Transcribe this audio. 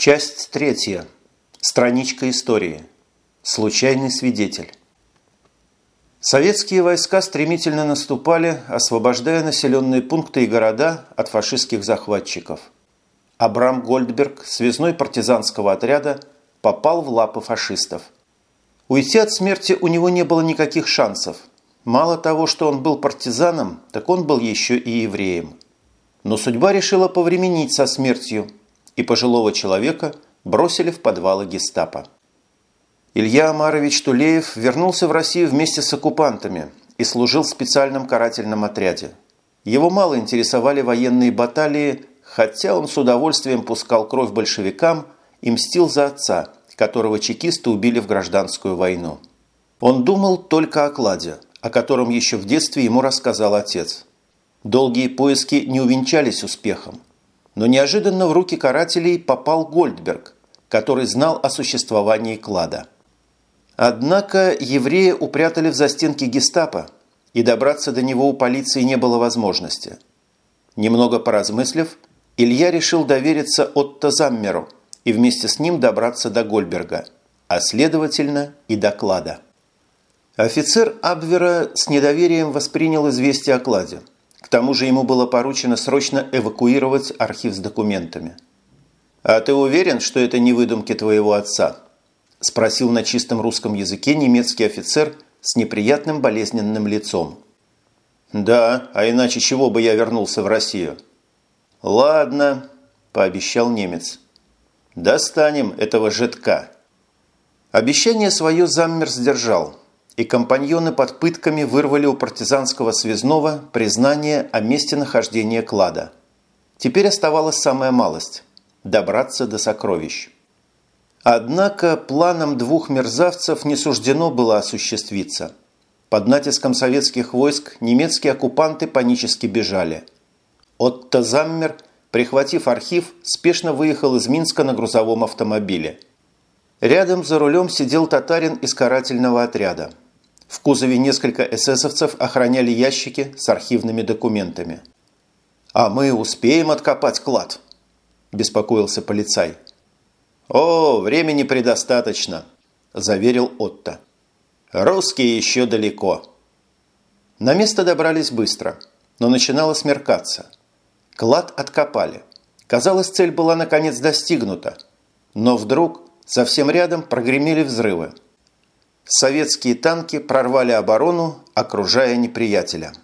Часть третья. Страничка истории. Случайный свидетель. Советские войска стремительно наступали, освобождая населенные пункты и города от фашистских захватчиков. Абрам Гольдберг, связной партизанского отряда, попал в лапы фашистов. Уйти от смерти у него не было никаких шансов. Мало того, что он был партизаном, так он был еще и евреем. Но судьба решила повременить со смертью – и пожилого человека бросили в подвалы гестапо. Илья Амарович Тулеев вернулся в Россию вместе с оккупантами и служил в специальном карательном отряде. Его мало интересовали военные баталии, хотя он с удовольствием пускал кровь большевикам и мстил за отца, которого чекисты убили в гражданскую войну. Он думал только о кладе, о котором еще в детстве ему рассказал отец. Долгие поиски не увенчались успехом, но неожиданно в руки карателей попал Гольдберг, который знал о существовании клада. Однако еврея упрятали в застенки гестапо, и добраться до него у полиции не было возможности. Немного поразмыслив, Илья решил довериться Отто Заммеру и вместе с ним добраться до Гольберга, а следовательно и до клада. Офицер Абвера с недоверием воспринял известие о кладе – к тому же ему было поручено срочно эвакуировать архив с документами. «А ты уверен, что это не выдумки твоего отца?» – спросил на чистом русском языке немецкий офицер с неприятным болезненным лицом. «Да, а иначе чего бы я вернулся в Россию?» «Ладно», – пообещал немец. «Достанем этого жидка». Обещание свое заммер сдержал – и компаньоны под пытками вырвали у партизанского связного признание о месте нахождения клада. Теперь оставалась самая малость – добраться до сокровищ. Однако планам двух мерзавцев не суждено было осуществиться. Под натиском советских войск немецкие оккупанты панически бежали. Отто Заммер, прихватив архив, спешно выехал из Минска на грузовом автомобиле. Рядом за рулем сидел татарин из карательного отряда – в кузове несколько эсэсовцев охраняли ящики с архивными документами. «А мы успеем откопать клад?» – беспокоился полицай. «О, времени предостаточно», – заверил Отто. «Русские еще далеко». На место добрались быстро, но начинало смеркаться. Клад откопали. Казалось, цель была наконец достигнута. Но вдруг совсем рядом прогремели взрывы – советские танки прорвали оборону, окружая неприятеля –